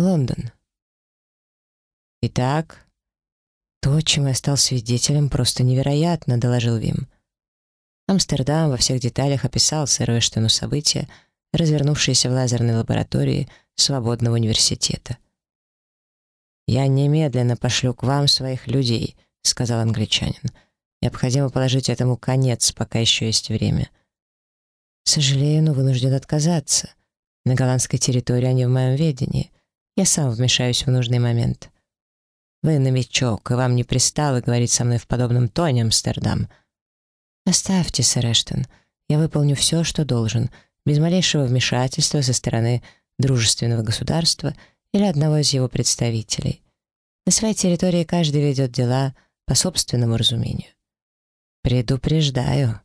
Лондон. Итак, то, чем я стал свидетелем, просто невероятно, доложил Вим. Амстердам во всех деталях описал сэру Эштону события, развернувшиеся в лазерной лаборатории свободного университета. «Я немедленно пошлю к вам своих людей», — сказал англичанин. «Необходимо положить этому конец, пока еще есть время». «Сожалею, но вынужден отказаться. На голландской территории они в моем ведении. Я сам вмешаюсь в нужный момент». «Вы новичок, и вам не пристало говорить со мной в подобном тоне, Амстердам». «Оставьте, сэр Эштон. Я выполню все, что должен, без малейшего вмешательства со стороны дружественного государства или одного из его представителей. На своей территории каждый ведет дела по собственному разумению. Предупреждаю,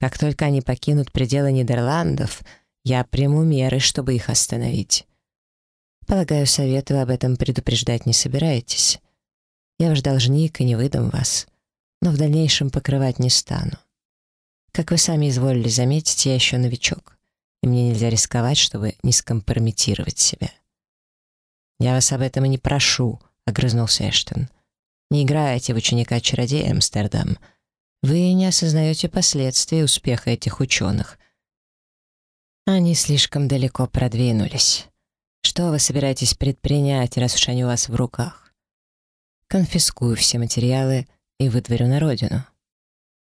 как только они покинут пределы Нидерландов, я приму меры, чтобы их остановить. Полагаю, совет вы об этом предупреждать не собираетесь. Я ваш должник и не выдам вас, но в дальнейшем покрывать не стану. Как вы сами изволили заметить, я еще новичок и мне нельзя рисковать, чтобы не скомпрометировать себя. «Я вас об этом и не прошу», — огрызнулся Эштон. «Не играйте в ученика-чародея, Амстердам. Вы не осознаете последствий успеха этих ученых. Они слишком далеко продвинулись. Что вы собираетесь предпринять, раз уж они у вас в руках? Конфискую все материалы и выдворю на родину.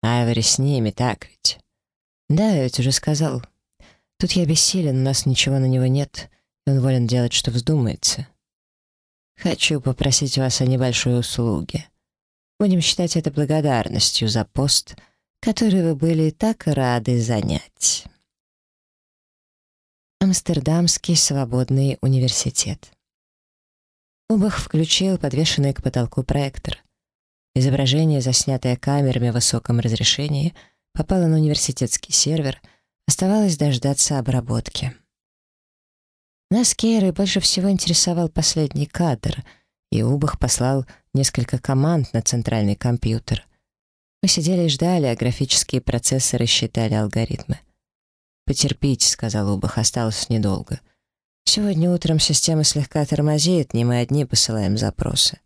Айвори с ними, так ведь? Да, я ведь уже сказал, Тут я бессилен, у нас ничего на него нет, и он волен делать, что вздумается. Хочу попросить вас о небольшой услуге. Будем считать это благодарностью за пост, который вы были так рады занять. Амстердамский свободный университет. Убах включил подвешенный к потолку проектор. Изображение, заснятое камерами в высоком разрешении, попало на университетский сервер — Оставалось дождаться обработки. Нас Кейры больше всего интересовал последний кадр, и Убах послал несколько команд на центральный компьютер. Мы сидели и ждали, а графические процессоры считали алгоритмы. «Потерпите», — сказал Убах, — «осталось недолго. Сегодня утром система слегка тормозит, не мы одни посылаем запросы».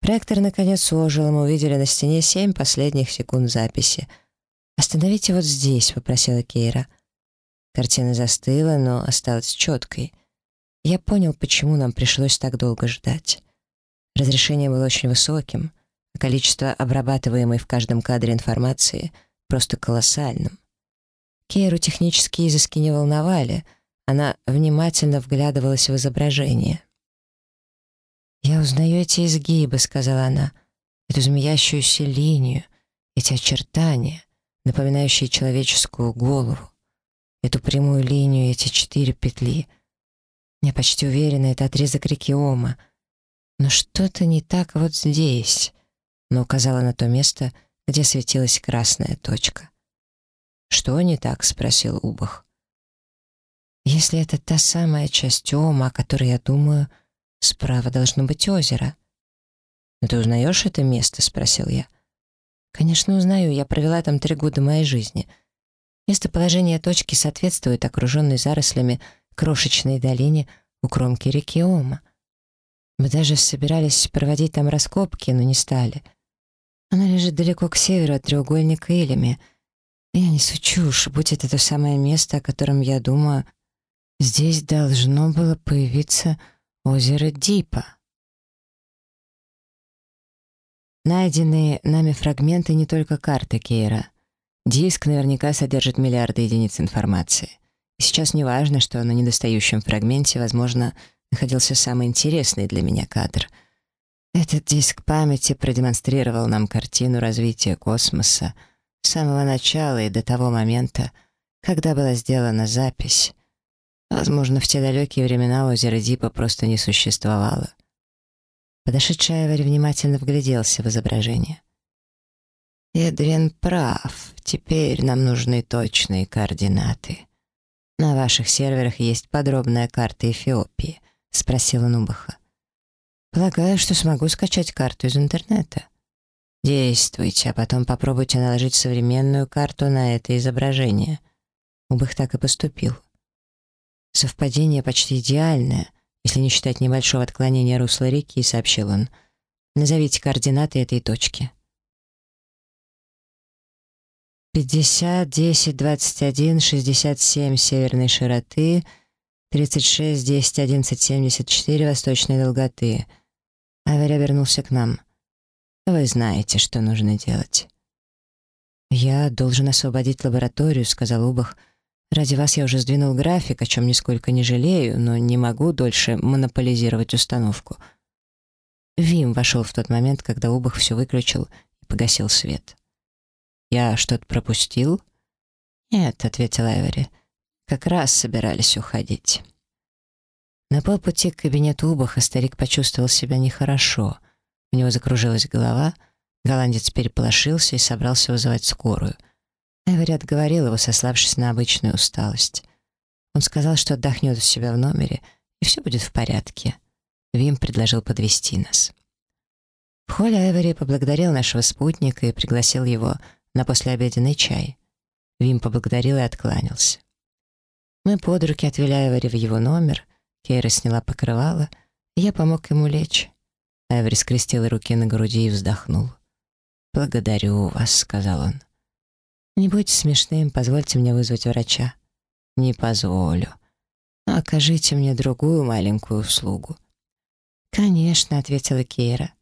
Проектор наконец ожил, мы увидели на стене семь последних секунд записи — «Остановите вот здесь», — попросила Кейра. Картина застыла, но осталась четкой. Я понял, почему нам пришлось так долго ждать. Разрешение было очень высоким, а количество обрабатываемой в каждом кадре информации просто колоссальным. Кейру технические изыски не волновали, она внимательно вглядывалась в изображение. «Я узнаю эти изгибы», — сказала она, — «эту змеящуюся линию, эти очертания напоминающие человеческую голову, эту прямую линию, эти четыре петли. Я почти уверена, это отрезок реки Ома. Но что-то не так вот здесь, но указала на то место, где светилась красная точка. «Что не так?» — спросил Убах. «Если это та самая часть Ома, о которой я думаю, справа должно быть озеро». «Но ты узнаешь это место?» — спросил я. Конечно, узнаю, я провела там три года моей жизни. Местоположение точки соответствует окруженной зарослями крошечной долине у кромки реки Ома. Мы даже собирались проводить там раскопки, но не стали. Она лежит далеко к северу от треугольника Элями. Я не чушь, будь это то самое место, о котором я думаю, здесь должно было появиться озеро Дипа. Найденные нами фрагменты не только карты Кейра. Диск наверняка содержит миллиарды единиц информации. И сейчас не важно, что на недостающем фрагменте, возможно, находился самый интересный для меня кадр. Этот диск памяти продемонстрировал нам картину развития космоса с самого начала и до того момента, когда была сделана запись. Возможно, в те далекие времена озеро Дипа просто не существовало. Подошедший Айвори внимательно вгляделся в изображение. «Эдриан прав. Теперь нам нужны точные координаты. На ваших серверах есть подробная карта Эфиопии», — спросила Нубаха. «Полагаю, что смогу скачать карту из интернета». «Действуйте, а потом попробуйте наложить современную карту на это изображение». Убых так и поступил. Совпадение почти идеальное, если не считать небольшого отклонения русла реки, сообщил он. Назовите координаты этой точки. 50, 10, 21, 67 северной широты, 36, 10, 11, 74 восточной долготы. Аварь обернулся к нам. «Вы знаете, что нужно делать». «Я должен освободить лабораторию», — сказал Убах. «Ради вас я уже сдвинул график, о чем нисколько не жалею, но не могу дольше монополизировать установку». Вим вошел в тот момент, когда Убах все выключил и погасил свет. «Я что-то пропустил?» «Нет», — ответил Эвери. «Как раз собирались уходить». На полпути к кабинету Убаха старик почувствовал себя нехорошо. У него закружилась голова, голландец переполошился и собрался вызывать скорую. Эвери отговорил его, сославшись на обычную усталость. Он сказал, что отдохнет у себя в номере, и все будет в порядке. Вим предложил подвести нас. В холле Эвери поблагодарил нашего спутника и пригласил его на послеобеденный чай. Вим поблагодарил и откланялся. Мы под руки отвели Эвери в его номер — Кейра сняла покрывало, и я помог ему лечь. Эври скрестил руки на груди и вздохнул. «Благодарю вас», — сказал он. «Не будьте смешным, позвольте мне вызвать врача». «Не позволю. Но окажите мне другую маленькую услугу». «Конечно», — ответила Кейра.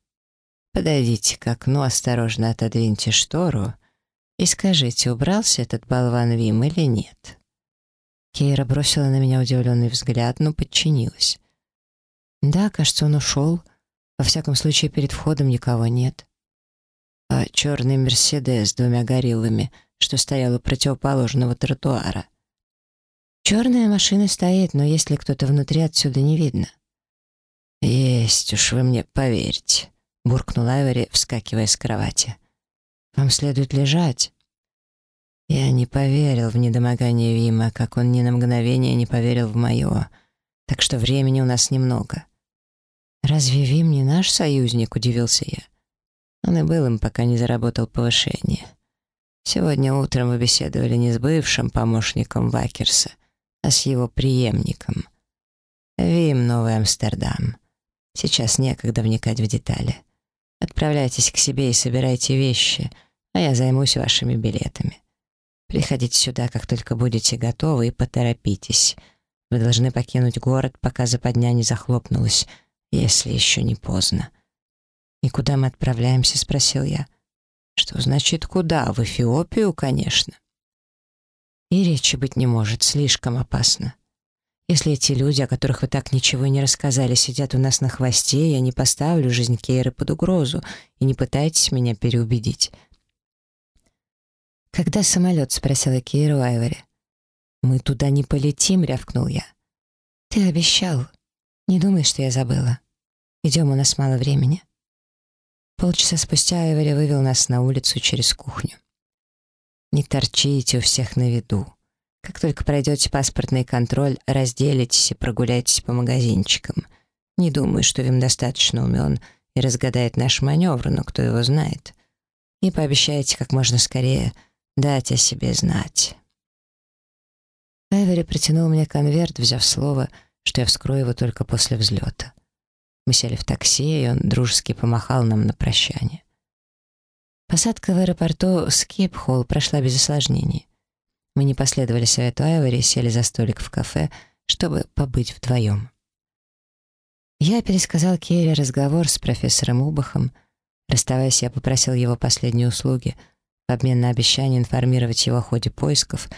«Подойдите к окну, осторожно отодвиньте штору и скажите, убрался этот болван Вим или нет». Кейра бросила на меня удивленный взгляд, но подчинилась. «Да, кажется, он ушел. Во всяком случае, перед входом никого нет». А черный «Мерседес» с двумя гориллами, что стоял у противоположного тротуара. «Черная машина стоит, но если кто-то внутри, отсюда не видно». «Есть уж, вы мне поверьте», — буркнул Айвори, вскакивая с кровати. «Вам следует лежать». Я не поверил в недомогание Вима, как он ни на мгновение не поверил в мое. Так что времени у нас немного. «Разве Вим не наш союзник?» — удивился я. Он и был им, пока не заработал повышение. Сегодня утром мы беседовали не с бывшим помощником Вакерса, а с его преемником. Вим, Новый Амстердам. Сейчас некогда вникать в детали. Отправляйтесь к себе и собирайте вещи, а я займусь вашими билетами. Приходите сюда, как только будете готовы, и поторопитесь. Вы должны покинуть город, пока западня не захлопнулась, если еще не поздно». «И куда мы отправляемся?» — спросил я. «Что значит куда? В Эфиопию, конечно». И речи быть не может, слишком опасно. Если эти люди, о которых вы так ничего и не рассказали, сидят у нас на хвосте, я не поставлю жизнь Кейры под угрозу, и не пытайтесь меня переубедить. «Когда самолет?» — спросила Кейра у Айвори. «Мы туда не полетим», — рявкнул я. «Ты обещал. Не думай, что я забыла. Идем, у нас мало времени». Полчаса спустя Айвори вывел нас на улицу через кухню. «Не торчите у всех на виду. Как только пройдете паспортный контроль, разделитесь и прогуляйтесь по магазинчикам. Не думаю, что им достаточно умен и разгадает наш маневр, но кто его знает. И пообещайте как можно скорее — дать о себе знать. Эвери протянул мне конверт, взяв слово, что я вскрою его только после взлета. Мы сели в такси, и он дружески помахал нам на прощание. Посадка в аэропорту Скипхолл прошла без осложнений. Мы не последовали совету Айвори и сели за столик в кафе, чтобы побыть вдвоем. Я пересказал Керри разговор с профессором Убахом. Расставаясь, я попросил его последние услуги — в обмен на обещание информировать его о ходе поисков,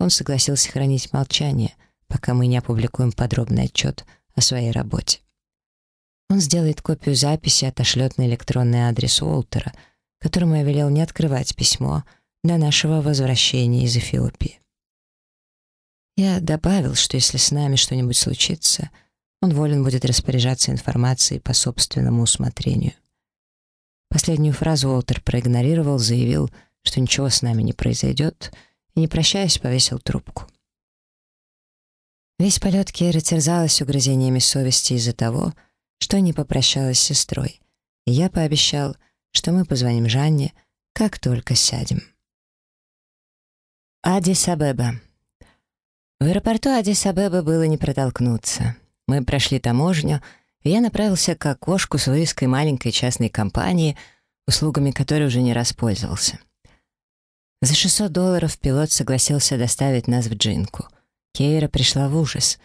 он согласился хранить молчание, пока мы не опубликуем подробный отчет о своей работе. Он сделает копию записи и отошлет на электронный адрес Уолтера, которому я велел не открывать письмо до нашего возвращения из Эфиопии. Я добавил, что если с нами что-нибудь случится, он волен будет распоряжаться информацией по собственному усмотрению. Последнюю фразу Уолтер проигнорировал, заявил — что ничего с нами не произойдет, и, не прощаясь, повесил трубку. Весь полет Кира терзалась угрызениями совести из-за того, что не попрощалась с сестрой, и я пообещал, что мы позвоним Жанне, как только сядем. Адис-Абеба. В аэропорту Адис-Абеба было не протолкнуться. Мы прошли таможню, и я направился к окошку с вывеской маленькой частной компании, услугами которой уже не распользовался. За 600 долларов пилот согласился доставить нас в Джинку. Кейра пришла в ужас.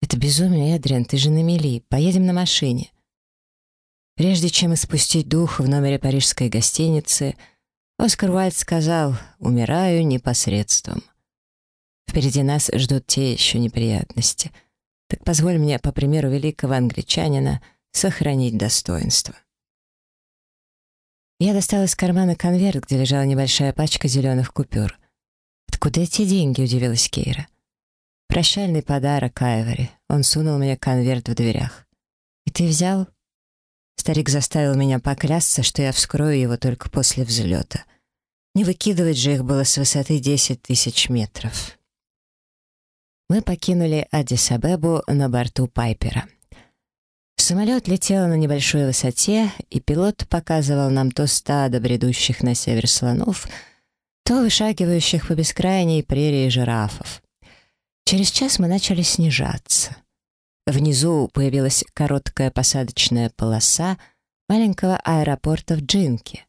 «Это безумие, Эдриан, ты же на мели. Поедем на машине». Прежде чем испустить дух в номере парижской гостиницы, Оскар Уальд сказал «Умираю непосредством». Впереди нас ждут те еще неприятности. Так позволь мне, по примеру великого англичанина, сохранить достоинство. Я достал из кармана конверт, где лежала небольшая пачка зеленых купюр. «Откуда эти деньги?» — удивилась Кейра. «Прощальный подарок Айвори. Он сунул мне конверт в дверях. И ты взял?» Старик заставил меня поклясться, что я вскрою его только после взлета. Не выкидывать же их было с высоты 10 тысяч метров. Мы покинули Аддис-Абебу на борту Пайпера. Самолет летел на небольшой высоте, и пилот показывал нам то стадо бредущих на север слонов, то вышагивающих по бескрайней прерии жирафов. Через час мы начали снижаться. Внизу появилась короткая посадочная полоса маленького аэропорта в Джинке.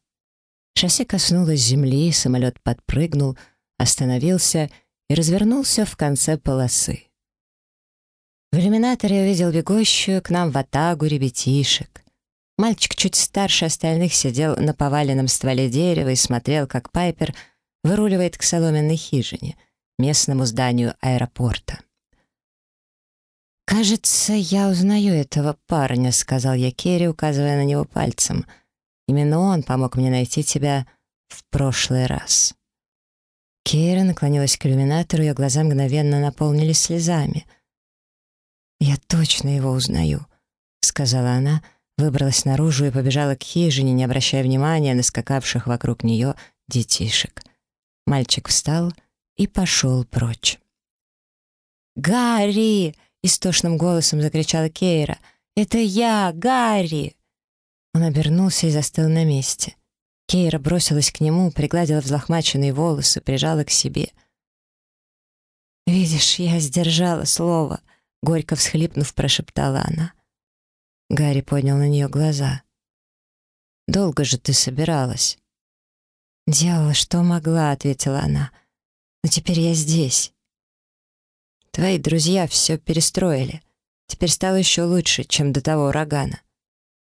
Шасси коснулось земли, самолет подпрыгнул, остановился и развернулся в конце полосы. В иллюминаторе я увидел бегущую к нам в атагу ребятишек. Мальчик чуть старше остальных сидел на поваленном стволе дерева и смотрел, как Пайпер выруливает к соломенной хижине, местному зданию аэропорта. «Кажется, я узнаю этого парня», — сказал я Керри, указывая на него пальцем. «Именно он помог мне найти тебя в прошлый раз». Керри наклонилась к иллюминатору, ее глаза мгновенно наполнились слезами — «Я точно его узнаю», — сказала она, выбралась наружу и побежала к хижине, не обращая внимания на скакавших вокруг нее детишек. Мальчик встал и пошел прочь. «Гарри!» — истошным голосом закричала Кейра. «Это я, Гарри!» Он обернулся и застыл на месте. Кейра бросилась к нему, пригладила взлохмаченные волосы, прижала к себе. «Видишь, я сдержала слово», Горько всхлипнув, прошептала она. Гарри поднял на нее глаза. «Долго же ты собиралась?» «Делала, что могла», — ответила она. «Но теперь я здесь». «Твои друзья все перестроили. Теперь стало еще лучше, чем до того урагана.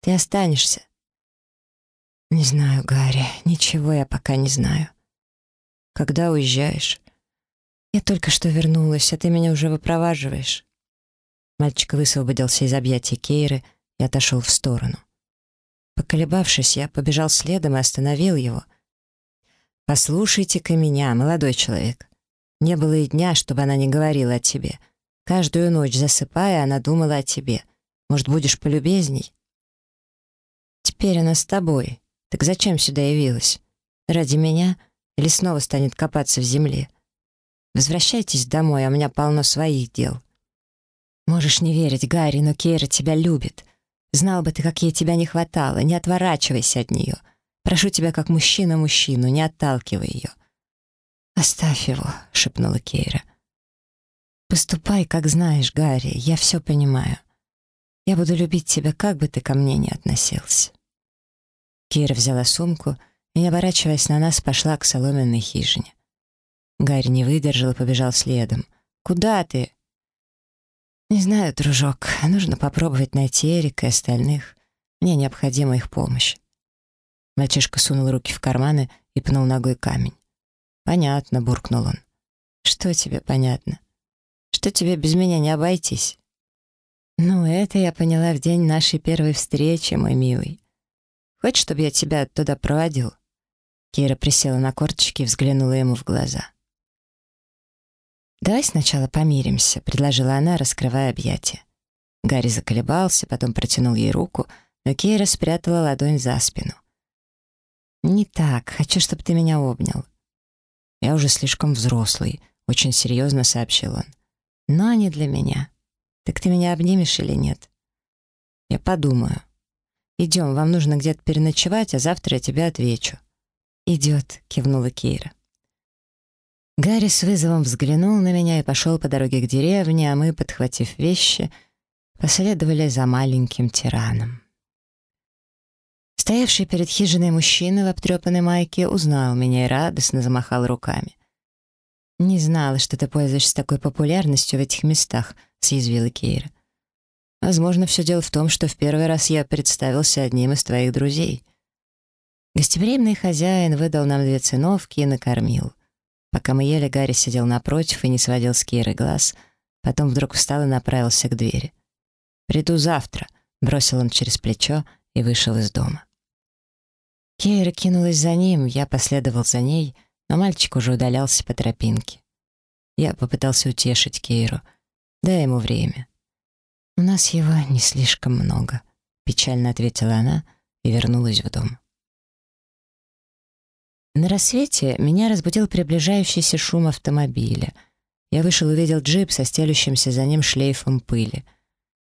Ты останешься». «Не знаю, Гарри, ничего я пока не знаю». «Когда уезжаешь?» «Я только что вернулась, а ты меня уже выпроваживаешь». Мальчик высвободился из объятий Кейры и отошел в сторону. Поколебавшись, я побежал следом и остановил его. «Послушайте-ка меня, молодой человек. Не было и дня, чтобы она не говорила о тебе. Каждую ночь, засыпая, она думала о тебе. Может, будешь полюбезней?» «Теперь она с тобой. Так зачем сюда явилась? Ради меня? Или снова станет копаться в земле? Возвращайтесь домой, а у меня полно своих дел». Можешь не верить, Гарри, но Кейра тебя любит. Знал бы ты, как ей тебя не хватало. Не отворачивайся от нее. Прошу тебя, как мужчина мужчину, не отталкивай ее. «Оставь его», — шепнула Кейра. «Поступай, как знаешь, Гарри, я все понимаю. Я буду любить тебя, как бы ты ко мне ни относился». Кейра взяла сумку и, не оборачиваясь на нас, пошла к соломенной хижине. Гарри не выдержал и побежал следом. «Куда ты?» «Не знаю, дружок. Нужно попробовать найти Эрика и остальных. Мне необходима их помощь». Мальчишка сунул руки в карманы и пнул ногой камень. «Понятно», — буркнул он. «Что тебе понятно? Что тебе без меня не обойтись?» «Ну, это я поняла в день нашей первой встречи, мой милый. Хочешь, чтобы я тебя туда проводил?» Кира присела на корточки и взглянула ему в глаза. «Давай сначала помиримся», — предложила она, раскрывая объятия. Гарри заколебался, потом протянул ей руку, но Кейра спрятала ладонь за спину. «Не так. Хочу, чтобы ты меня обнял». «Я уже слишком взрослый», — очень серьезно сообщил он. «Но не для меня. Так ты меня обнимешь или нет?» «Я подумаю. Идем, вам нужно где-то переночевать, а завтра я тебе отвечу». «Идет», — кивнула Кейра. Гарри с вызовом взглянул на меня и пошел по дороге к деревне, а мы, подхватив вещи, последовали за маленьким тираном. Стоявший перед хижиной мужчина в обтрепанной майке узнал меня и радостно замахал руками. «Не знала, что ты пользуешься такой популярностью в этих местах», — съязвила Кейра. «Возможно, все дело в том, что в первый раз я представился одним из твоих друзей». Гостеприимный хозяин выдал нам две циновки и накормил. Пока мы ели, Гарри сидел напротив и не сводил с Кейры глаз, потом вдруг встал и направился к двери. «Приду завтра», — бросил он через плечо и вышел из дома. Кейра кинулась за ним, я последовал за ней, но мальчик уже удалялся по тропинке. Я попытался утешить Кейру. Дай ему время. «У нас его не слишком много», — печально ответила она и вернулась в дом. На рассвете меня разбудил приближающийся шум автомобиля. Я вышел и увидел джип со стелющимся за ним шлейфом пыли —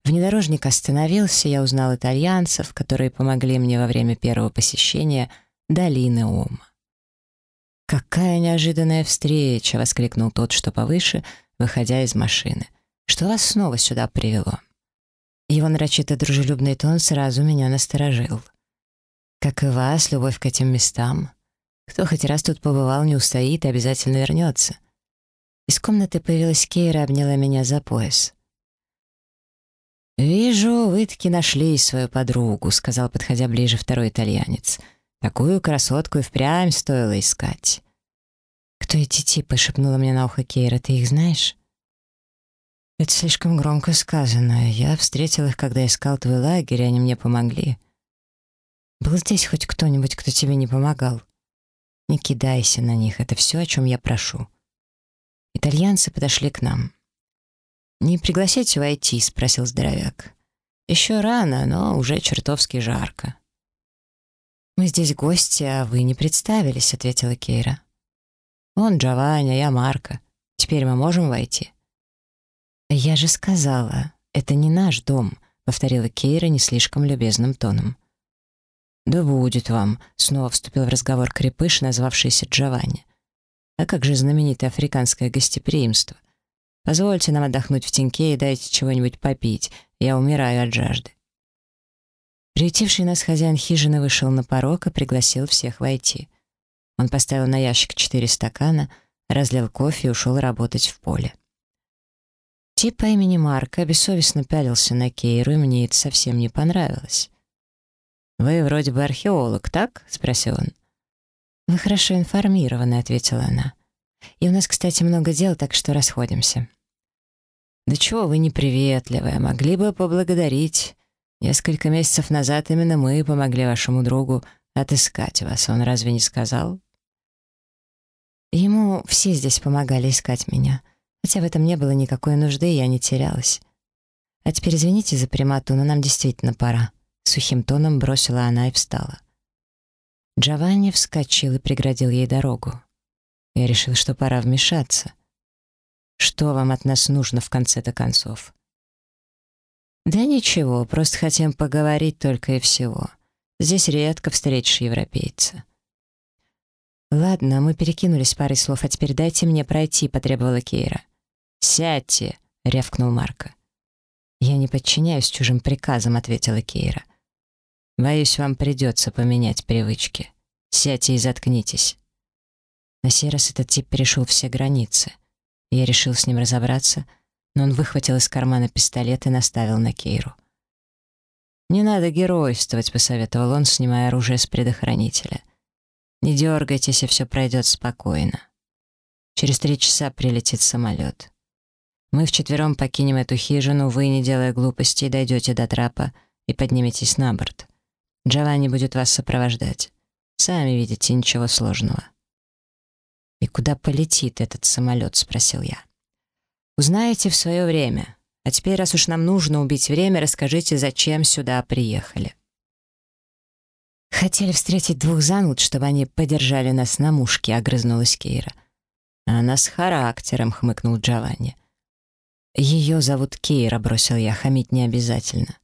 Внедорожник остановился, я узнал итальянцев, которые помогли мне во время первого посещения долины Ома. «Какая неожиданная встреча!» — воскликнул тот, что повыше, выходя из машины. «Что вас снова сюда привело?» Его нарочито дружелюбный тон сразу меня насторожил. «Как и вас, любовь к этим местам. Кто хоть раз тут побывал, не устоит и обязательно вернется». Из комнаты появилась Кейра обняла меня за пояс. «Вижу, вы таки нашли свою подругу», — сказал, подходя ближе второй итальянец. «Такую красотку и впрямь стоило искать». «Кто эти типы?» — шепнула мне на ухо Кейра. «Ты их знаешь?» «Это слишком громко сказано. Я встретил их, когда искал твой лагерь, и они мне помогли». «Был здесь хоть кто-нибудь, кто тебе не помогал?» «Не кидайся на них, это все, о чем я прошу». Итальянцы подошли к нам. «Не пригласите войти?» — спросил здоровяк. «Еще рано, но уже чертовски жарко». «Мы здесь гости, а вы не представились», — ответила Кейра. «Он Джованни, я Марко. Теперь мы можем войти?» «Я же сказала, это не наш дом», — повторила Кейра не слишком любезным тоном. «Да будет вам», — снова вступил в разговор крепыш, назвавшийся Джованни. «А как же знаменитое африканское гостеприимство? Позвольте нам отдохнуть в теньке и дайте чего-нибудь попить. Я умираю от жажды». Приютивший нас хозяин хижины вышел на порог и пригласил всех войти. Он поставил на ящик четыре стакана, разлил кофе и ушел работать в поле. Тип по имени Марка бессовестно пялился на Кейру, и мне это совсем не понравилось. «Вы вроде бы археолог, так?» — спросил он. «Вы хорошо информированы», — ответила она. И у нас, кстати, много дел, так что расходимся». «Да чего вы неприветливая, могли бы поблагодарить. Несколько месяцев назад именно мы помогли вашему другу отыскать вас, он разве не сказал?» Ему все здесь помогали искать меня, хотя в этом не было никакой нужды, и я не терялась. «А теперь извините за примату, но нам действительно пора», — сухим тоном бросила она и встала. Джованни вскочил и преградил ей дорогу. Я решил, что пора вмешаться. Что вам от нас нужно в конце-то концов? Да ничего, просто хотим поговорить только и всего. Здесь редко встретишь европейца. «Ладно, мы перекинулись парой слов, а теперь дайте мне пройти», — потребовала Кейра. «Сядьте», — рявкнул Марко. «Я не подчиняюсь чужим приказам», — ответила Кейра. «Боюсь, вам придется поменять привычки. Сядьте и заткнитесь». На сей раз этот тип перешел все границы. Я решил с ним разобраться, но он выхватил из кармана пистолет и наставил на Кейру. «Не надо геройствовать», — посоветовал он, снимая оружие с предохранителя. «Не дергайтесь, и все пройдет спокойно. Через три часа прилетит самолет. Мы вчетвером покинем эту хижину, вы, не делая глупостей, дойдете до трапа и подниметесь на борт. Джованни будет вас сопровождать. Сами видите, ничего сложного». «И куда полетит этот самолет?» — спросил я. «Узнаете в свое время. А теперь, раз уж нам нужно убить время, расскажите, зачем сюда приехали». «Хотели встретить двух зануд, чтобы они подержали нас на мушке», — огрызнулась Кейра. «Она с характером», — хмыкнул Джованни. «Ее зовут Кейра», — бросил я, — «хамить не обязательно».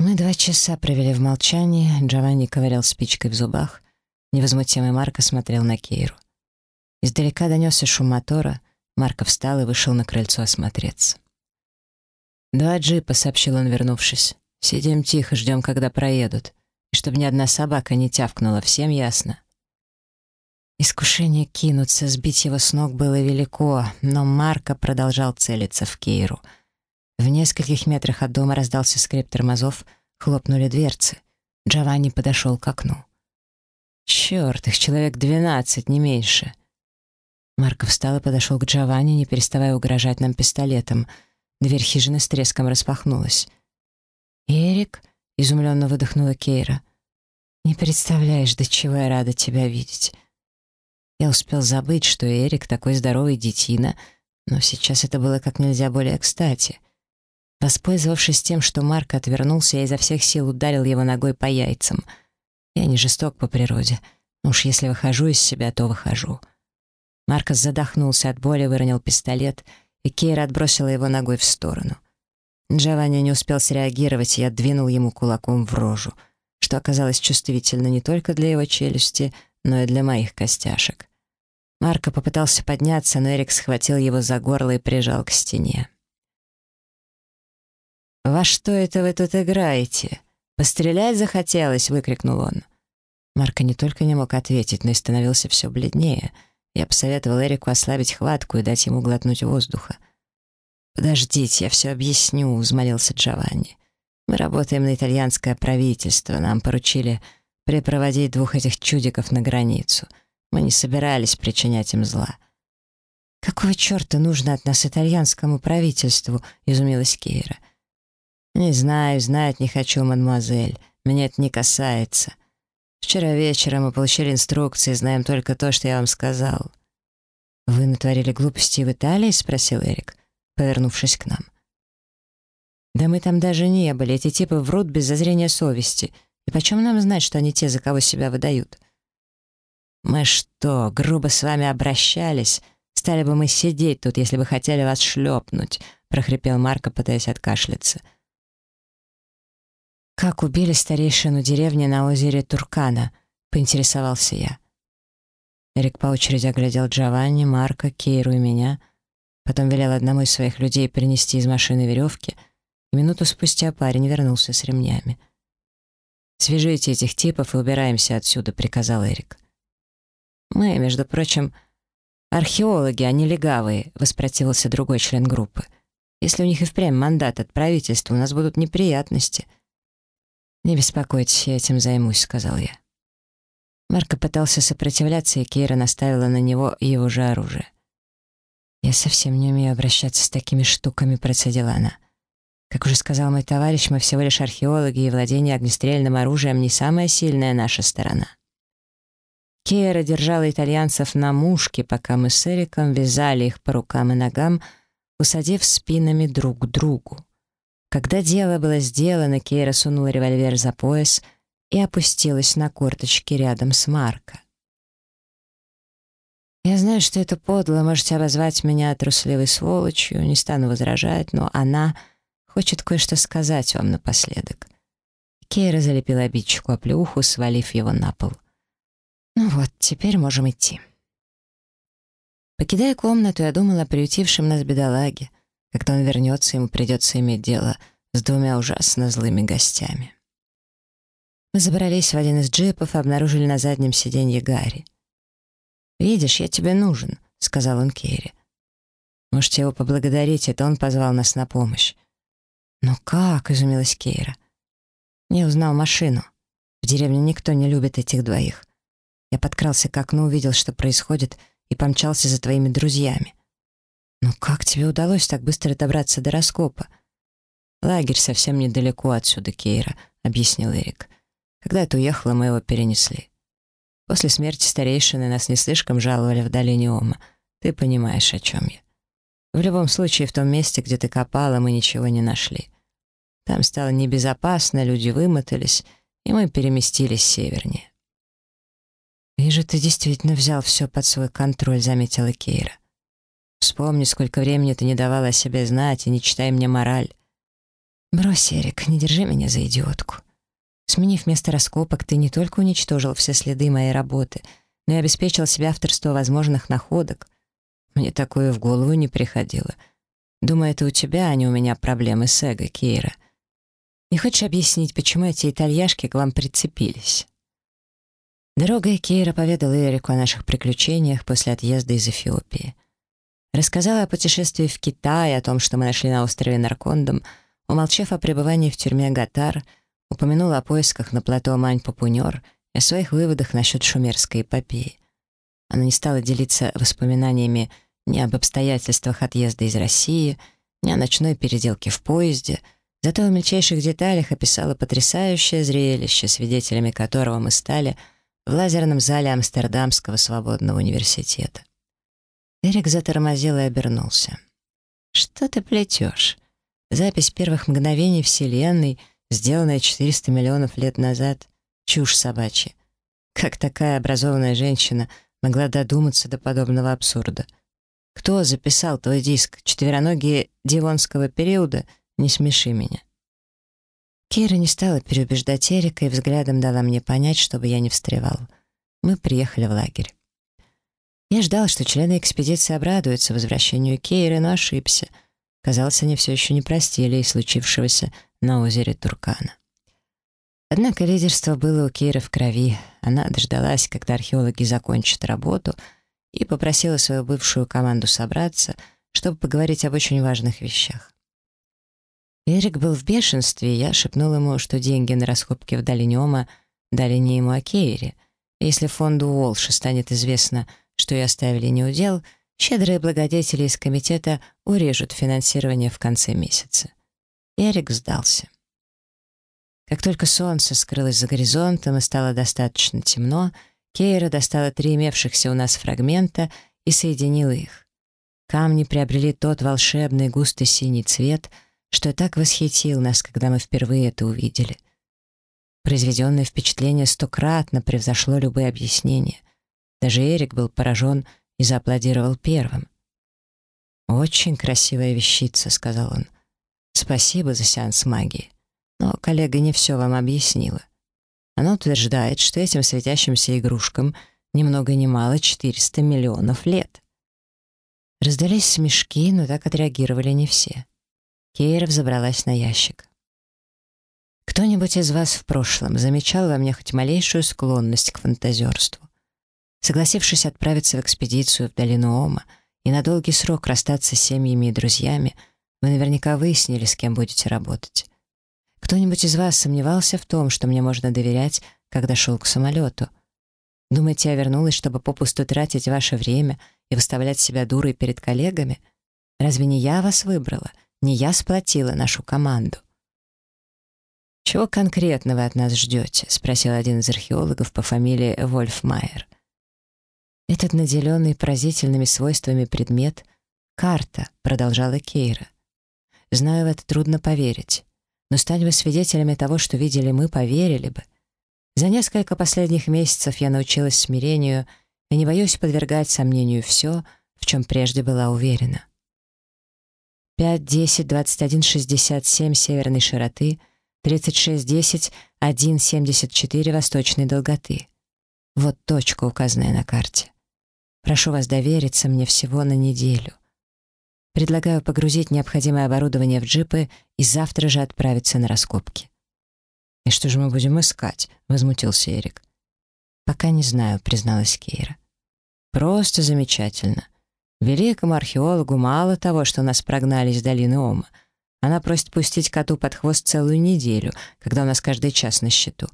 Мы два часа провели в молчании, Джованни ковырял спичкой в зубах, Невозмутимый Марко смотрел на Кейру. Издалека донесся шум мотора. Марко встал и вышел на крыльцо осмотреться. «Два джипа», — сообщил он, вернувшись. «Сидим тихо, ждем, когда проедут. И чтобы ни одна собака не тявкнула, всем ясно?» Искушение кинуться, сбить его с ног было велико, но Марко продолжал целиться в Кейру. В нескольких метрах от дома раздался скрип тормозов, хлопнули дверцы. Джованни подошел к окну. «Черт, их человек двенадцать, не меньше!» Марко встал и подошел к Джованни, не переставая угрожать нам пистолетом. Дверь хижины с треском распахнулась. «Эрик?» — изумленно выдохнула Кейра. «Не представляешь, до чего я рада тебя видеть». Я успел забыть, что Эрик такой здоровый детина, но сейчас это было как нельзя более кстати. Воспользовавшись тем, что Марк отвернулся, я изо всех сил ударил его ногой по яйцам. Я не жесток по природе, но уж если выхожу из себя, то выхожу. Маркос задохнулся от боли, выронил пистолет, и Кейра отбросила его ногой в сторону. Джованни не успел среагировать, я двинул ему кулаком в рожу, что оказалось чувствительно не только для его челюсти, но и для моих костяшек. Марко попытался подняться, но Эрик схватил его за горло и прижал к стене. «Во что это вы тут играете? Пострелять захотелось?» — выкрикнул он. Марко не только не мог ответить, но и становился все бледнее. Я посоветовал Эрику ослабить хватку и дать ему глотнуть воздуха. «Подождите, я все объясню», — взмолился Джованни. «Мы работаем на итальянское правительство. Нам поручили припроводить двух этих чудиков на границу». Мы не собирались причинять им зла. «Какого черта нужно от нас итальянскому правительству?» — изумилась Кейра. «Не знаю, знать не хочу, мадемуазель. Меня это не касается. Вчера вечером мы получили инструкции, знаем только то, что я вам сказал». «Вы натворили глупости в Италии?» — спросил Эрик, повернувшись к нам. «Да мы там даже не были. Эти типы врут без зазрения совести. И почем нам знать, что они те, за кого себя выдают?» «Мы что, грубо с вами обращались? Стали бы мы сидеть тут, если бы хотели вас шлепнуть», — прохрипел Марко, пытаясь откашляться. «Как убили старейшину деревни на озере Туркана?» — поинтересовался я. Эрик по очереди оглядел Джованни, Марка, Кейру и меня, потом велел одному из своих людей принести из машины веревки, и минуту спустя парень вернулся с ремнями. «Свяжите этих типов и убираемся отсюда», — приказал Эрик. «Мы, между прочим, археологи, а не легавые», — воспротивился другой член группы. «Если у них и впрямь мандат от правительства, у нас будут неприятности». «Не беспокойтесь, я этим займусь», — сказал я. Марко пытался сопротивляться, и Кейра наставила на него его же оружие. «Я совсем не умею обращаться с такими штуками», — процедила она. «Как уже сказал мой товарищ, мы всего лишь археологи, и владение огнестрельным оружием не самая сильная наша сторона». Кейра держала итальянцев на мушке, пока мы с Эриком вязали их по рукам и ногам, усадив спинами друг к другу. Когда дело было сделано, Кейра сунула револьвер за пояс и опустилась на корточки рядом с Марко. «Я знаю, что это подло, можете обозвать меня трусливой сволочью, не стану возражать, но она хочет кое-что сказать вам напоследок». Кейра залепила обидчику оплеуху, свалив его на пол. Ну вот, теперь можем идти. Покидая комнату, я думала о приютившем нас бедолаге. Когда он вернется, ему придется иметь дело с двумя ужасно злыми гостями. Мы забрались в один из джипов и обнаружили на заднем сиденье Гарри. «Видишь, я тебе нужен», — сказал он Керри. «Можете его поблагодарить, это он позвал нас на помощь». «Но как?» — изумилась Кейра. «Не узнал машину. В деревне никто не любит этих двоих. Я подкрался к окну, увидел, что происходит, и помчался за твоими друзьями. «Но как тебе удалось так быстро добраться до раскопа?» «Лагерь совсем недалеко отсюда, Кейра», — объяснил Эрик. «Когда ты уехала, мы его перенесли. После смерти старейшины нас не слишком жаловали в долине Ома. Ты понимаешь, о чем я. В любом случае, в том месте, где ты копала, мы ничего не нашли. Там стало небезопасно, люди вымотались, и мы переместились севернее. «Вижу, ты действительно взял все под свой контроль», — заметила Кейра. «Вспомни, сколько времени ты не давала о себе знать, и не читай мне мораль». «Брось, Эрик, не держи меня за идиотку. Сменив место раскопок, ты не только уничтожил все следы моей работы, но и обеспечил себе авторство возможных находок. Мне такое в голову не приходило. Думаю, это у тебя, а не у меня проблемы с эго, Кейра. Не хочешь объяснить, почему эти итальяшки к вам прицепились?» Дорогой Кейра поведала Эрику о наших приключениях после отъезда из Эфиопии. Рассказала о путешествии в Китай, о том, что мы нашли на острове Наркондом, умолчав о пребывании в тюрьме Гатар, упомянула о поисках на плато Мань-Папунер и о своих выводах насчет шумерской эпопеи. Она не стала делиться воспоминаниями ни об обстоятельствах отъезда из России, ни о ночной переделке в поезде, зато в мельчайших деталях описала потрясающее зрелище, свидетелями которого мы стали — в лазерном зале Амстердамского свободного университета. Эрик затормозил и обернулся. «Что ты плетешь? Запись первых мгновений Вселенной, сделанная 400 миллионов лет назад. Чушь собачья. Как такая образованная женщина могла додуматься до подобного абсурда? Кто записал твой диск? Четвероногие Дивонского периода? Не смеши меня». Кира не стала переубеждать Эрика и взглядом дала мне понять, чтобы я не встревал. Мы приехали в лагерь. Я ждал, что члены экспедиции обрадуются возвращению Кейры, но ошибся. Казалось, они все еще не простили и случившегося на озере Туркана. Однако лидерство было у Кейры в крови. Она дождалась, когда археологи закончат работу, и попросила свою бывшую команду собраться, чтобы поговорить об очень важных вещах. Эрик был в бешенстве, и я шепнул ему, что деньги на раскопки в долине Ома дали не ему, а Кейре. Если фонду Уолша станет известно, что я оставили неудел, щедрые благодетели из комитета урежут финансирование в конце месяца. Эрик сдался. Как только солнце скрылось за горизонтом и стало достаточно темно, Кейра достала три имевшихся у нас фрагмента и соединила их. Камни приобрели тот волшебный густо синий цвет — что так восхитил нас, когда мы впервые это увидели. Произведенное впечатление стократно превзошло любые объяснения. Даже Эрик был поражен и зааплодировал первым. «Очень красивая вещица», — сказал он. «Спасибо за сеанс магии. Но коллега не все вам объяснила. Она утверждает, что этим светящимся игрушкам ни много ни мало 400 миллионов лет». Раздались смешки, но так отреагировали не все. Кейра взобралась на ящик. «Кто-нибудь из вас в прошлом замечал во мне хоть малейшую склонность к фантазерству? Согласившись отправиться в экспедицию в долину Ома и на долгий срок расстаться с семьями и друзьями, вы наверняка выяснили, с кем будете работать. Кто-нибудь из вас сомневался в том, что мне можно доверять, когда шел к самолету? Думаете, я вернулась, чтобы попусту тратить ваше время и выставлять себя дурой перед коллегами? Разве не я вас выбрала?» Не я сплотила нашу команду. «Чего конкретно вы от нас ждете?» — спросил один из археологов по фамилии Вольфмайер. «Этот наделенный поразительными свойствами предмет — карта», — продолжала Кейра. «Знаю, в это трудно поверить, но стань вы свидетелями того, что видели мы, поверили бы. За несколько последних месяцев я научилась смирению и не боюсь подвергать сомнению все, в чем прежде была уверена. 5, 10, 21, 67 северной широты, 36, 10, 1, 74 восточной долготы. Вот точка, указанная на карте. Прошу вас довериться мне всего на неделю. Предлагаю погрузить необходимое оборудование в джипы и завтра же отправиться на раскопки. «И что же мы будем искать?» — возмутился Эрик. «Пока не знаю», — призналась Кейра. «Просто замечательно. Великому археологу мало того, что нас прогнали из долины Ома. Она просит пустить коту под хвост целую неделю, когда у нас каждый час на счету,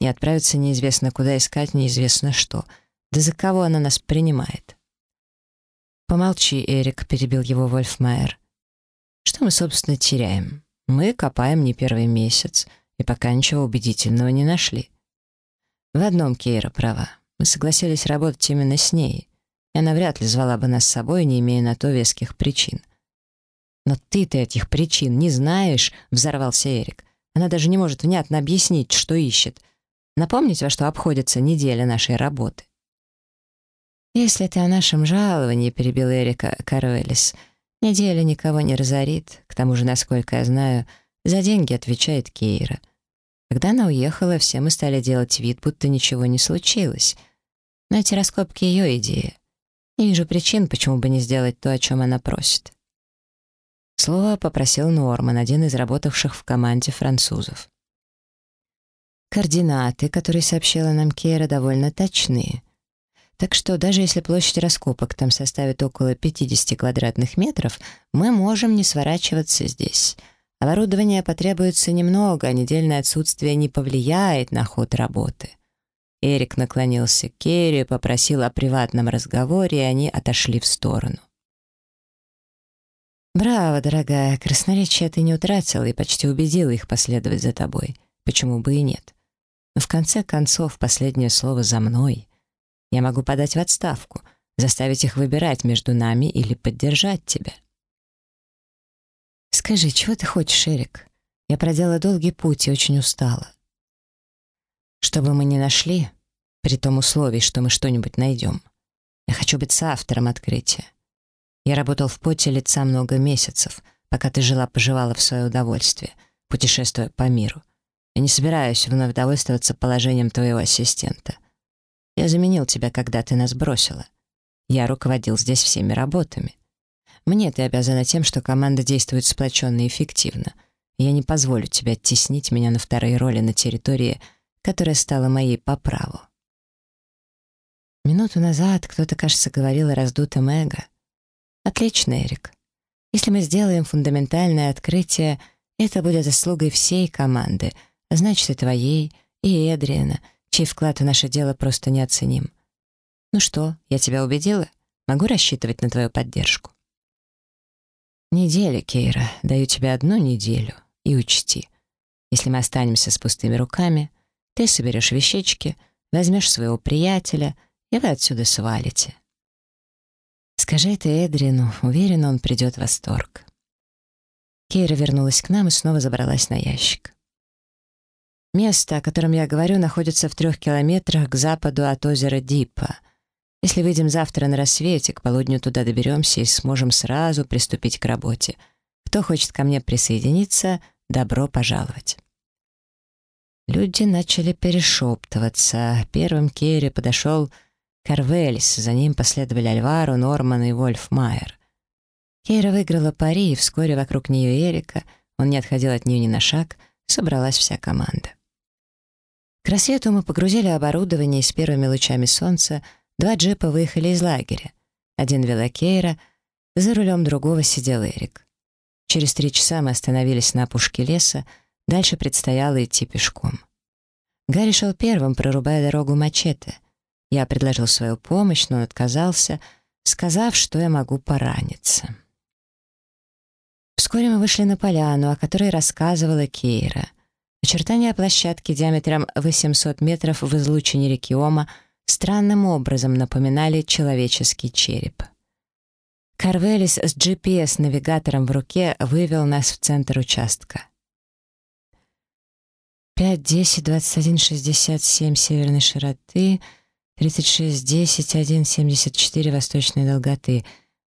и отправиться неизвестно куда искать неизвестно что. Да за кого она нас принимает? «Помолчи, Эрик», — перебил его Вольфмайер. «Что мы, собственно, теряем? Мы копаем не первый месяц, и пока ничего убедительного не нашли. В одном Кейра права. Мы согласились работать именно с ней» и она вряд ли звала бы нас с собой, не имея на то веских причин. «Но ты-то этих причин не знаешь», — взорвался Эрик. «Она даже не может внятно объяснить, что ищет. Напомнить, во что обходится неделя нашей работы». «Если ты о нашем жаловании», — перебил Эрика Карвелис, «неделя никого не разорит. К тому же, насколько я знаю, за деньги отвечает Кейра. Когда она уехала, все мы стали делать вид, будто ничего не случилось. Но эти раскопки — ее идея. Не вижу причин, почему бы не сделать то, о чем она просит. Слово попросил Норман, один из работавших в команде французов. Координаты, которые сообщила нам Кейра, довольно точные. Так что даже если площадь раскопок там составит около 50 квадратных метров, мы можем не сворачиваться здесь. Оборудования потребуется немного, а недельное отсутствие не повлияет на ход работы. Эрик наклонился к Керри, попросил о приватном разговоре, и они отошли в сторону. «Браво, дорогая, красноречие ты не утратила и почти убедила их последовать за тобой. Почему бы и нет? Но в конце концов последнее слово за мной. Я могу подать в отставку, заставить их выбирать между нами или поддержать тебя». «Скажи, чего ты хочешь, Эрик? Я проделала долгий путь и очень устала. Что бы мы ни нашли, при том условии, что мы что-нибудь найдем, я хочу быть соавтором открытия. Я работал в поте лица много месяцев, пока ты жила-поживала в свое удовольствие, путешествуя по миру. Я не собираюсь вновь довольствоваться положением твоего ассистента. Я заменил тебя, когда ты нас бросила. Я руководил здесь всеми работами. Мне ты обязана тем, что команда действует сплоченно и эффективно. Я не позволю тебе оттеснить меня на вторые роли на территории, которая стала моей по праву. Минуту назад кто-то, кажется, говорил о раздутом эго. Отлично, Эрик. Если мы сделаем фундаментальное открытие, это будет заслугой всей команды, а значит и твоей, и Эдриана, чей вклад в наше дело просто неоценим. Ну что, я тебя убедила? Могу рассчитывать на твою поддержку? Неделя, Кейра. Даю тебе одну неделю. И учти, если мы останемся с пустыми руками, ты соберешь вещички, возьмешь своего приятеля, и вы отсюда свалите. Скажи это Эдрину, уверен, он придет в восторг. Кейра вернулась к нам и снова забралась на ящик. Место, о котором я говорю, находится в трех километрах к западу от озера Дипа. Если выйдем завтра на рассвете, к полудню туда доберемся и сможем сразу приступить к работе. Кто хочет ко мне присоединиться, добро пожаловать. Люди начали перешептываться. Первым Керри подошел Карвельс, за ним последовали Альваро, Норман и Вольф Майер. Кейра выиграла пари, и вскоре вокруг нее Эрика, он не отходил от нее ни на шаг, собралась вся команда. К рассвету мы погрузили оборудование, и с первыми лучами солнца два джипа выехали из лагеря. Один вела Кейра, за рулем другого сидел Эрик. Через три часа мы остановились на опушке леса, Дальше предстояло идти пешком. Гарри шел первым, прорубая дорогу мачете. Я предложил свою помощь, но он отказался, сказав, что я могу пораниться. Вскоре мы вышли на поляну, о которой рассказывала Кейра. Очертания площадки диаметром 800 метров в излучине реки Ома странным образом напоминали человеческий череп. Карвелис с GPS-навигатором в руке вывел нас в центр участка. 5, 10, 21, 67 северной широты, 36, 10, 1, 74 восточной долготы.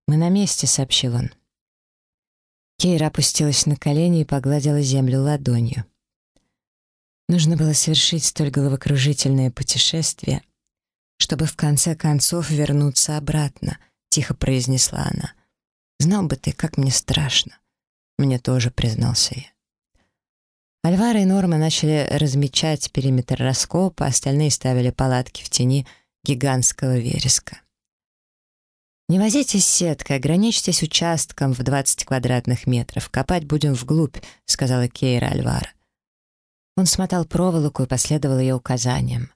«Мы на месте», — сообщил он. Кейра опустилась на колени и погладила землю ладонью. Нужно было совершить столь головокружительное путешествие, чтобы в конце концов вернуться обратно, — тихо произнесла она. «Знал бы ты, как мне страшно». Мне тоже признался я. Альвара и Норма начали размечать периметр раскопа, остальные ставили палатки в тени гигантского вереска. «Не возитесь сеткой, ограничьтесь участком в 20 квадратных метров. Копать будем вглубь», — сказала Кейра Альвара. Он смотал проволоку и последовал ее указаниям.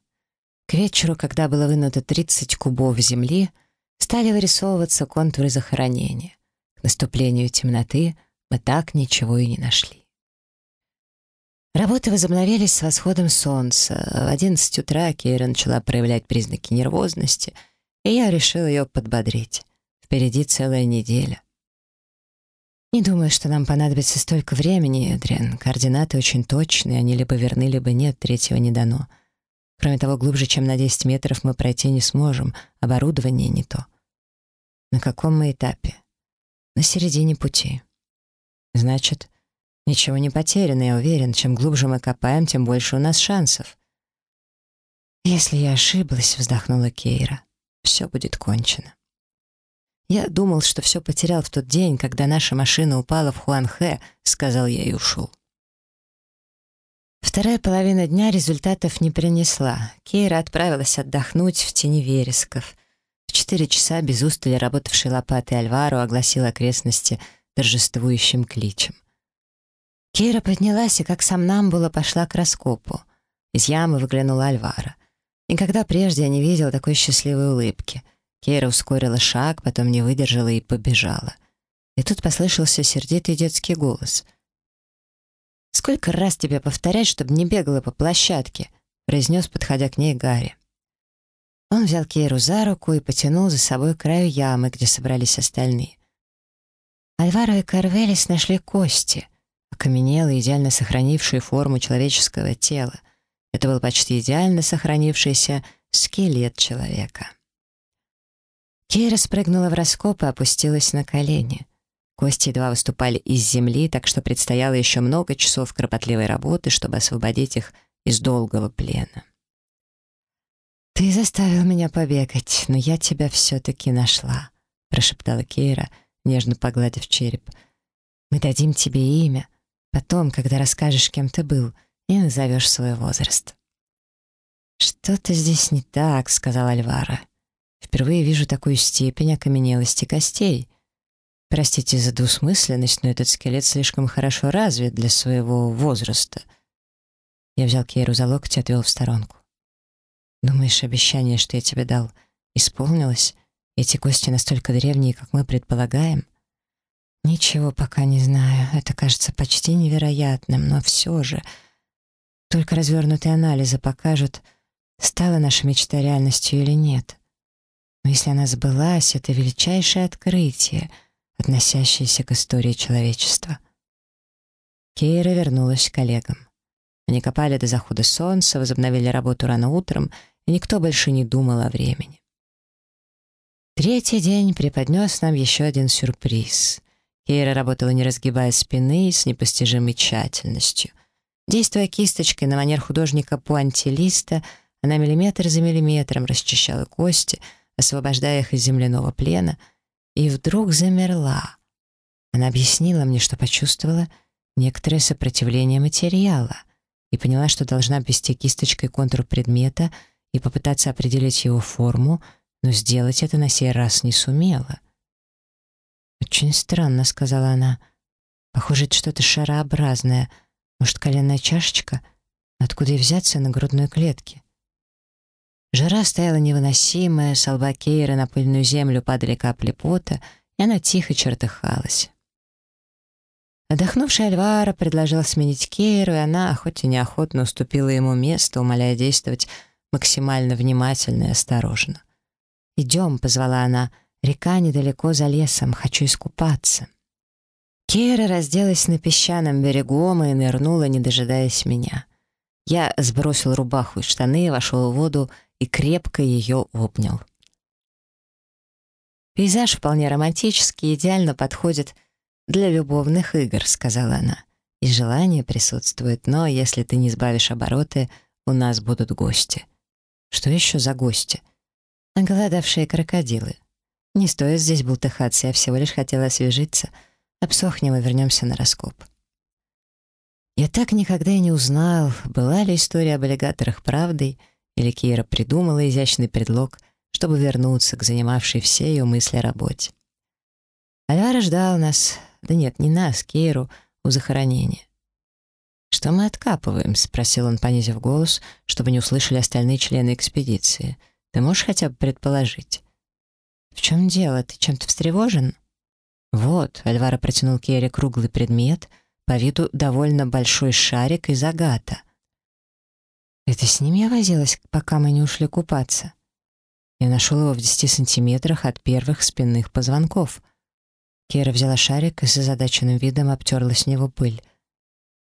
К вечеру, когда было вынуто 30 кубов земли, стали вырисовываться контуры захоронения. К наступлению темноты мы так ничего и не нашли. Работы возобновились с восходом солнца. В одиннадцать утра Кейра начала проявлять признаки нервозности, и я решил ее подбодрить. Впереди целая неделя. Не думаю, что нам понадобится столько времени, Эдриан. Координаты очень точные, они либо верны, либо нет, третьего не дано. Кроме того, глубже, чем на 10 метров мы пройти не сможем, оборудование не то. На каком мы этапе? На середине пути. Значит, Ничего не потеряно, я уверен. Чем глубже мы копаем, тем больше у нас шансов. «Если я ошиблась», — вздохнула Кейра, — «все будет кончено». «Я думал, что все потерял в тот день, когда наша машина упала в Хуанхэ», — сказал я и ушел. Вторая половина дня результатов не принесла. Кейра отправилась отдохнуть в тени вересков. В четыре часа без устали работавший лопатой Альваро огласил окрестности торжествующим кличем. Кейра поднялась и, как сам нам было, пошла к раскопу. Из ямы выглянула Альвара. Никогда прежде я не видела такой счастливой улыбки. Кейра ускорила шаг, потом не выдержала и побежала. И тут послышался сердитый детский голос. «Сколько раз тебе повторять, чтобы не бегала по площадке?» произнес, подходя к ней Гарри. Он взял Кейру за руку и потянул за собой к краю ямы, где собрались остальные. Альваро и Карвелис нашли кости, окаменелые, идеально сохранившие форму человеческого тела. Это был почти идеально сохранившийся скелет человека. Кейра спрыгнула в раскоп и опустилась на колени. Кости едва выступали из земли, так что предстояло еще много часов кропотливой работы, чтобы освободить их из долгого плена. «Ты заставил меня побегать, но я тебя все-таки нашла», — прошептала Кейра, нежно погладив череп. «Мы дадим тебе имя, потом, когда расскажешь, кем ты был, и назовешь свой возраст». «Что-то здесь не так», — сказал Альвара. «Впервые вижу такую степень окаменелости костей. Простите за двусмысленность, но этот скелет слишком хорошо развит для своего возраста». Я взял Кейру за локоть и отвел в сторонку. «Думаешь, обещание, что я тебе дал, исполнилось? Эти кости настолько древние, как мы предполагаем?» «Ничего пока не знаю. Это кажется почти невероятным, но все же...» Только развернутые анализы покажут, стала наша мечта реальностью или нет. Но если она сбылась, это величайшее открытие, относящееся к истории человечества. Кейра вернулась к коллегам. Они копали до захода солнца, возобновили работу рано утром, и никто больше не думал о времени. Третий день преподнес нам еще один сюрприз. Кейра работала, не разгибая спины, и с непостижимой тщательностью. Действуя кисточкой на манер художника-пуантилиста, она миллиметр за миллиметром расчищала кости, освобождая их из земляного плена, и вдруг замерла. Она объяснила мне, что почувствовала некоторое сопротивление материала и поняла, что должна обвести кисточкой контур предмета и попытаться определить его форму, но сделать это на сей раз не сумела. «Очень странно», — сказала она. «Похоже, это что-то шарообразное. Может, коленная чашечка? Откуда и взяться на грудной клетке?» Жара стояла невыносимая, с лба Кейра на пыльную землю падали капли пота, и она тихо чертыхалась. Отдохнувший Альвара предложил сменить Кейру, и она, хоть и неохотно, уступила ему место, умоляя действовать максимально внимательно и осторожно. «Идем», — позвала она, — «река недалеко за лесом, хочу искупаться». Кейра разделась на песчаном берегу и нырнула, не дожидаясь меня. Я сбросил рубаху и штаны, вошел в воду и крепко ее обнял. «Пейзаж вполне романтический, идеально подходит для любовных игр», — сказала она. «И желание присутствует, но если ты не сбавишь обороты, у нас будут гости». «Что еще за гости?» «Оголодавшие крокодилы. Не стоит здесь бултыхаться, я всего лишь хотела освежиться. Обсохнем и вернемся на раскоп». Я так никогда и не узнал, была ли история об аллигаторах правдой, или Кира придумала изящный предлог, чтобы вернуться к занимавшей все ее мысли работе. Альвара ждал нас, да нет, не нас, Кейру, у захоронения. «Что мы откапываем?» — спросил он, понизив голос, чтобы не услышали остальные члены экспедиции. «Ты можешь хотя бы предположить?» «В чем дело? Ты чем-то встревожен?» «Вот», — Альвара протянул Керри круглый предмет, по виду довольно большой шарик из агата. Это с ним я возилась, пока мы не ушли купаться. Я нашел его в десяти сантиметрах от первых спинных позвонков. Кира взяла шарик и с озадаченным видом обтерла с него пыль.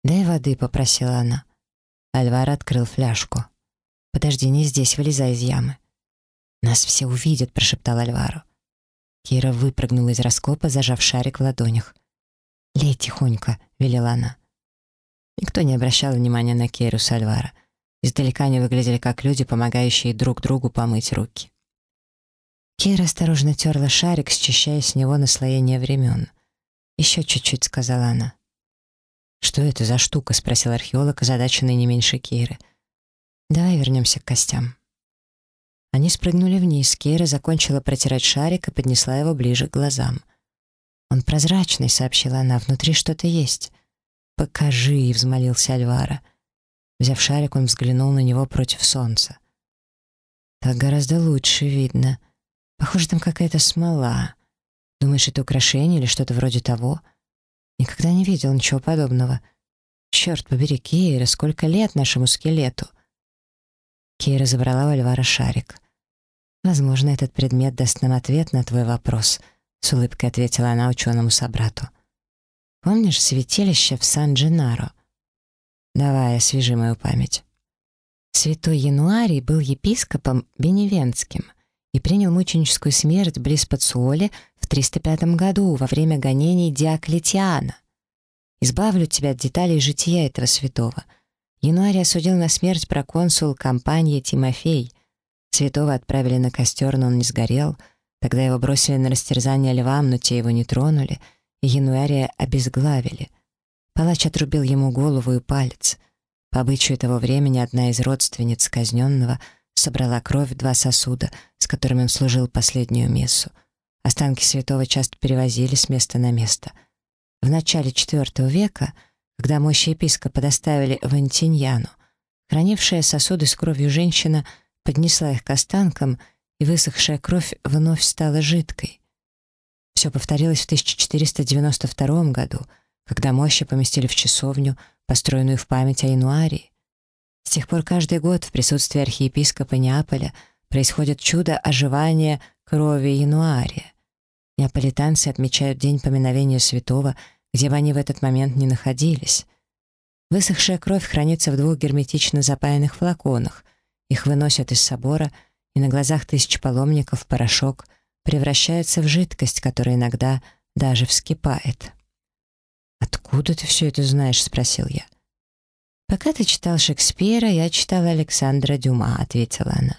«Дай воды», — попросила она. Альвар открыл фляжку. «Подожди, не здесь, вылезай из ямы». «Нас все увидят», — прошептал Альвару. Кира выпрыгнула из раскопа, зажав шарик в ладонях. «Лей тихонько», — велела она. Никто не обращал внимания на Киру с Альвара. Издалека они выглядели как люди, помогающие друг другу помыть руки. Кира осторожно терла шарик, счищая с него наслоение времен. «Еще чуть-чуть», — сказала она. «Что это за штука?» — спросил археолог, озадаченный не меньше Киры. «Давай вернемся к костям». Они спрыгнули вниз. Кейра закончила протирать шарик и поднесла его ближе к глазам. «Он прозрачный», — сообщила она, — «внутри что-то есть». «Покажи», — взмолился Альвара. Взяв шарик, он взглянул на него против солнца. «Так гораздо лучше видно. Похоже, там какая-то смола. Думаешь, это украшение или что-то вроде того?» Никогда не видел ничего подобного. Черт побери, Кейра, сколько лет нашему скелету? Кейра забрала у Альвара шарик. «Возможно, этот предмет даст нам ответ на твой вопрос», — с улыбкой ответила она ученому собрату. «Помнишь святилище в Сан-Дженаро?» «Давай, освежи мою память». Святой Януарий был епископом Беневенским и принял мученическую смерть близ Пацуоли в 305 году во время гонений Диоклетиана. Избавлю тебя от деталей жития этого святого. Януарий осудил на смерть проконсул компании Тимофей — Святого отправили на костер, но он не сгорел. Тогда его бросили на растерзание львам, но те его не тронули, и Януария обезглавили. Палач отрубил ему голову и палец. По обычаю того времени одна из родственниц казненного собрала кровь в два сосуда, с которыми он служил последнюю мессу. Останки святого часто перевозили с места на место. В начале IV века, когда мощи епископа доставили в Антиньяну, хранившая сосуды с кровью женщина — поднесла их к останкам, и высохшая кровь вновь стала жидкой. Все повторилось в 1492 году, когда мощи поместили в часовню, построенную в память о Януарии. С тех пор каждый год в присутствии архиепископа Неаполя происходит чудо оживания крови Януария. Неаполитанцы отмечают день поминовения святого, где бы они в этот момент не находились. Высохшая кровь хранится в двух герметично запаянных флаконах, их выносят из собора, и на глазах тысяч паломников порошок превращается в жидкость, которая иногда даже вскипает. «Откуда ты все это знаешь?» — спросил я. «Пока ты читал Шекспира, я читала Александра Дюма», — ответила она.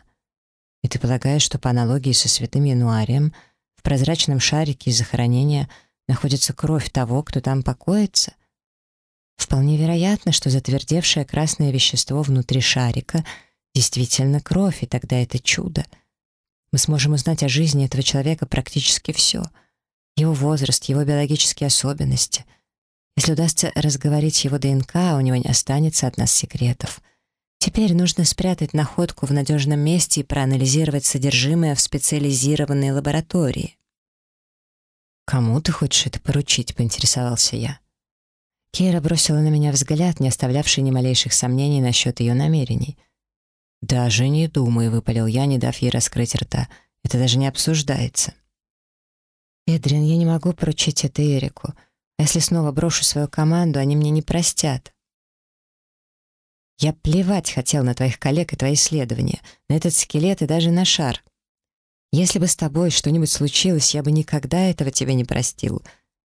«И ты полагаешь, что по аналогии со святым Януарием в прозрачном шарике из захоронения находится кровь того, кто там покоится?» Вполне вероятно, что затвердевшее красное вещество внутри шарика — действительно кровь, и тогда это чудо. Мы сможем узнать о жизни этого человека практически все. Его возраст, его биологические особенности. Если удастся разговорить его ДНК, у него не останется от нас секретов. Теперь нужно спрятать находку в надежном месте и проанализировать содержимое в специализированной лаборатории. «Кому ты хочешь это поручить?» — поинтересовался я. Кейра бросила на меня взгляд, не оставлявший ни малейших сомнений насчет ее намерений — «Даже не думай», — выпалил я, не дав ей раскрыть рта. «Это даже не обсуждается». «Эдрин, я не могу поручить это Эрику. А если снова брошу свою команду, они мне не простят». «Я плевать хотел на твоих коллег и твои исследования, на этот скелет и даже на шар. Если бы с тобой что-нибудь случилось, я бы никогда этого тебе не простил.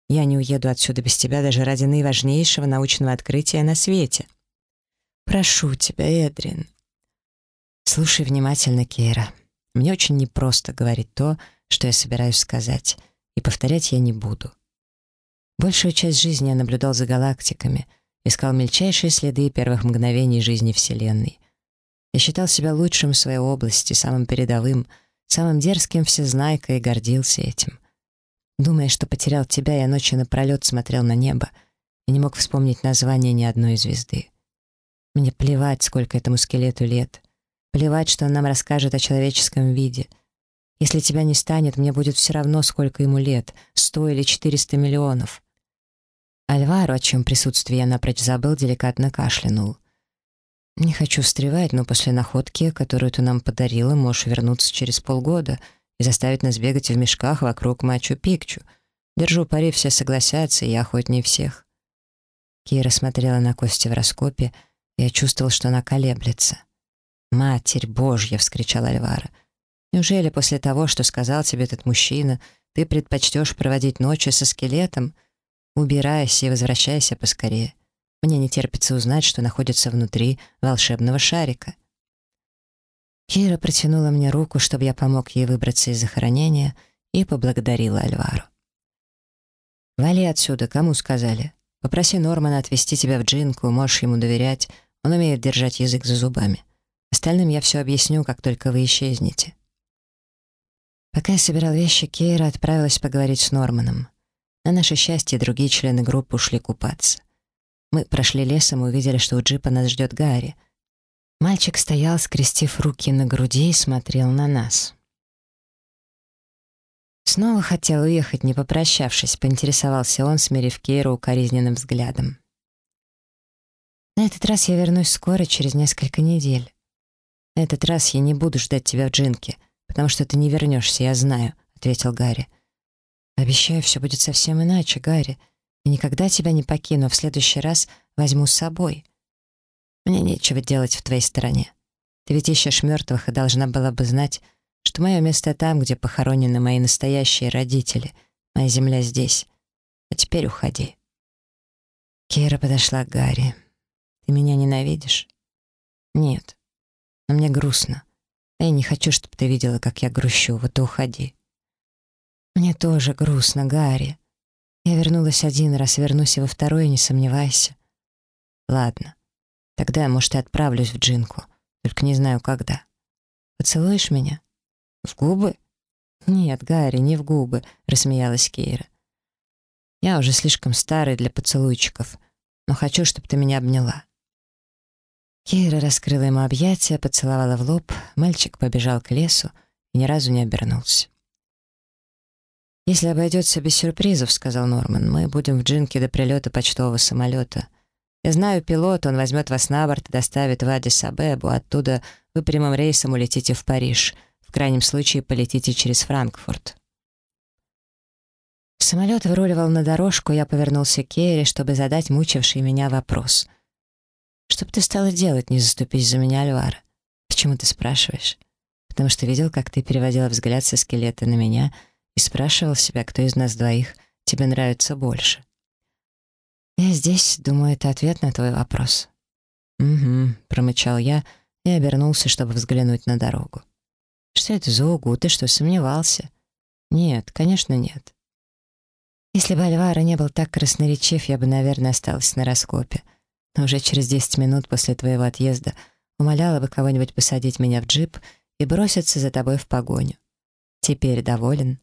Я не уеду отсюда без тебя даже ради наиважнейшего научного открытия на свете. Прошу тебя, Эдрин». Слушай внимательно, Кейра. Мне очень непросто говорить то, что я собираюсь сказать, и повторять я не буду. Большую часть жизни я наблюдал за галактиками, искал мельчайшие следы первых мгновений жизни Вселенной. Я считал себя лучшим в своей области, самым передовым, самым дерзким всезнайкой и гордился этим. Думая, что потерял тебя, я ночью напролет смотрел на небо и не мог вспомнить название ни одной звезды. Мне плевать, сколько этому скелету лет — Плевать, что он нам расскажет о человеческом виде. Если тебя не станет, мне будет все равно, сколько ему лет, сто или четыреста миллионов. Альваро, о чем присутствии я напрочь забыл, деликатно кашлянул. «Не хочу встревать, но после находки, которую ты нам подарила, можешь вернуться через полгода и заставить нас бегать в мешках вокруг Мачу-Пикчу. Держу пари, все согласятся, и я охотнее всех». Кира смотрела на кости в раскопе, и я чувствовал, что она колеблется. «Матерь Божья!» — вскричал Альвара. «Неужели после того, что сказал тебе этот мужчина, ты предпочтешь проводить ночи со скелетом? Убирайся и возвращайся поскорее. Мне не терпится узнать, что находится внутри волшебного шарика». Кира протянула мне руку, чтобы я помог ей выбраться из захоронения, и поблагодарила Альвару. «Вали отсюда, кому сказали? Попроси Нормана отвезти тебя в Джинку, можешь ему доверять, он умеет держать язык за зубами. Остальным я все объясню, как только вы исчезнете». Пока я собирал вещи, Кейра отправилась поговорить с Норманом. На наше счастье, другие члены группы ушли купаться. Мы прошли лесом и увидели, что у джипа нас ждет Гарри. Мальчик стоял, скрестив руки на груди и смотрел на нас. Снова хотел уехать, не попрощавшись, поинтересовался он, смирив Кейру укоризненным взглядом. «На этот раз я вернусь скоро, через несколько недель. На этот раз я не буду ждать тебя в джинке, потому что ты не вернешься, я знаю», — ответил Гарри. «Обещаю, все будет совсем иначе, Гарри. Я никогда тебя не покину, а в следующий раз возьму с собой. Мне нечего делать в твоей стороне. Ты ведь ищешь мертвых и должна была бы знать, что мое место там, где похоронены мои настоящие родители. Моя земля здесь. А теперь уходи». Кира подошла к Гарри. «Ты меня ненавидишь?» «Нет. Но мне грустно. Я не хочу, чтобы ты видела, как я грущу. Вот и уходи». «Мне тоже грустно, Гарри. Я вернулась один раз, вернусь и во второй, не сомневайся». «Ладно. Тогда, может, и отправлюсь в Джинку. Только не знаю, когда. Поцелуешь меня?» «В губы?» «Нет, Гарри, не в губы», — рассмеялась Кейра. «Я уже слишком старый для поцелуйчиков, но хочу, чтобы ты меня обняла». Кейра раскрыла ему объятия, поцеловала в лоб, мальчик побежал к лесу и ни разу не обернулся. «Если обойдется без сюрпризов», — сказал Норман, — «мы будем в джинке до прилета почтового самолета. Я знаю пилота, он возьмет вас на борт и доставит в Адис-Абебу, оттуда вы прямым рейсом улетите в Париж». В крайнем случае полетите через Франкфурт. Самолет выруливал на дорожку, я повернулся к Керри, чтобы задать мучивший меня вопрос. «Что бы ты стала делать, не заступись за меня, Альвара? Почему ты спрашиваешь? Потому что видел, как ты переводила взгляд со скелета на меня спрашивал себя, кто из нас двоих тебе нравится больше. Я здесь, думаю, это ответ на твой вопрос». «Угу», — промычал я и обернулся, чтобы взглянуть на дорогу. Что это за угу? Ты что, сомневался? Нет, конечно, нет. Если бы Альвара не был так красноречив, я бы, наверное, осталась на раскопе. Но уже через 10 минут после твоего отъезда умоляла бы кого-нибудь посадить меня в джип и броситься за тобой в погоню. Теперь доволен?»